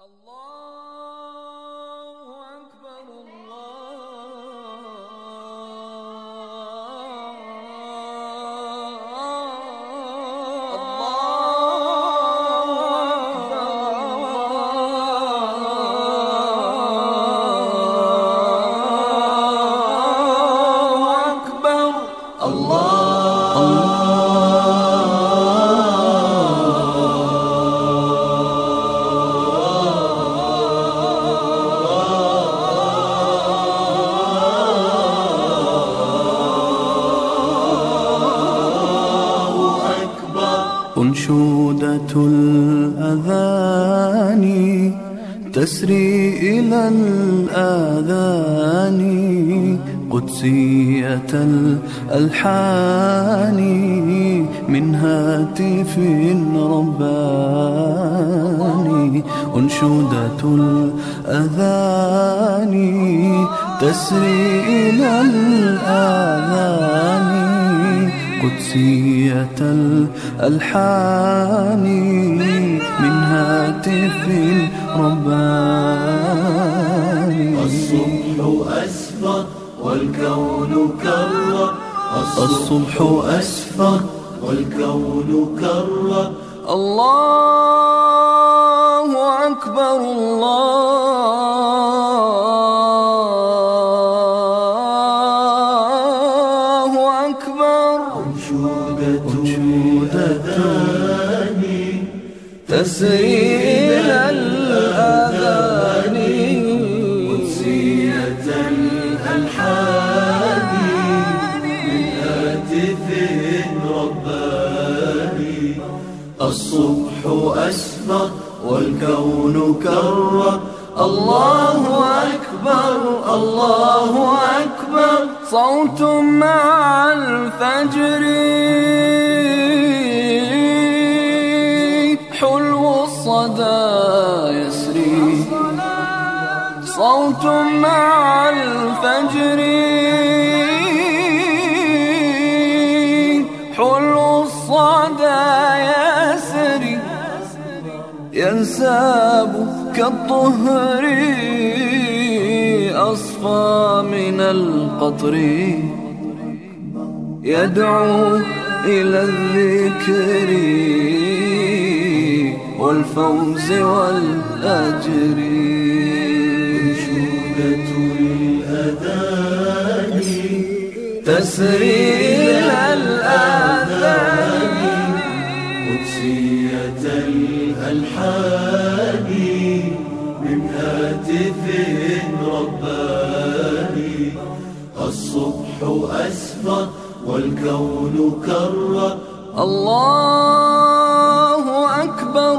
أنشودة الأذان تسري إلى الآذان قدسية الألحان من هاتف رباني أنشودة الأذان تسري إلى الآذان قدسية الألحان من هاتف رباني. الصبح أسفر والكون كرر. الصبح أسفر والكون كرر. الله أكبر الله تسري إلى الآذان. قدسية الألحان من هاتف رباني. الصبح أسفر والكون كرر. الله أكبر الله أكبر. صوت مع الفجر. الصدى يسري. صوت مع الفجر. حلو الصدى يسري. ينساب كالطهر. أصفى من القطر. يدعو إلى الذكر. والفوز والأجر. أنشودة الأذان. تسري إلى الآذان. قدسية الألحان. من هاتف رباني. الصبح أسفر والكون كرر. الله أكبر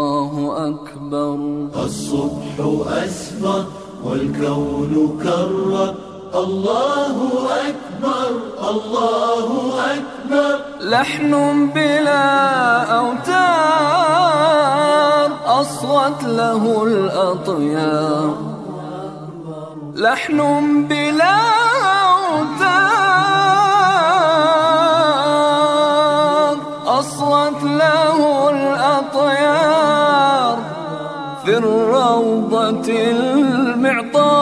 الله أكبر. الصبح أسفر والكون كرر. الله أكبر الله أكبر. لحن بلا لحن بلا أوتار أصغت له الأطيار في الروضة المعطار.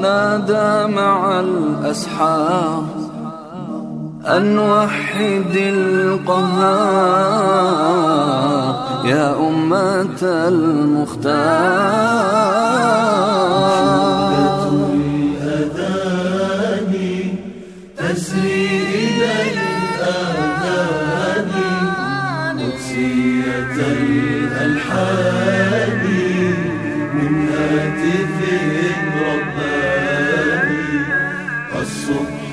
نادى مع الأسحار أن وحد القهار. يا أمة المختار. الألحان من هاتف الصبح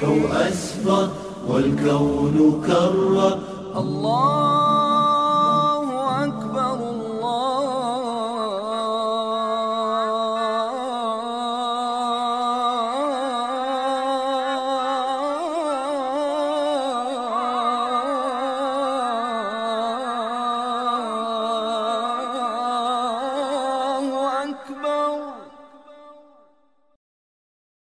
أسفر والكون كرر الله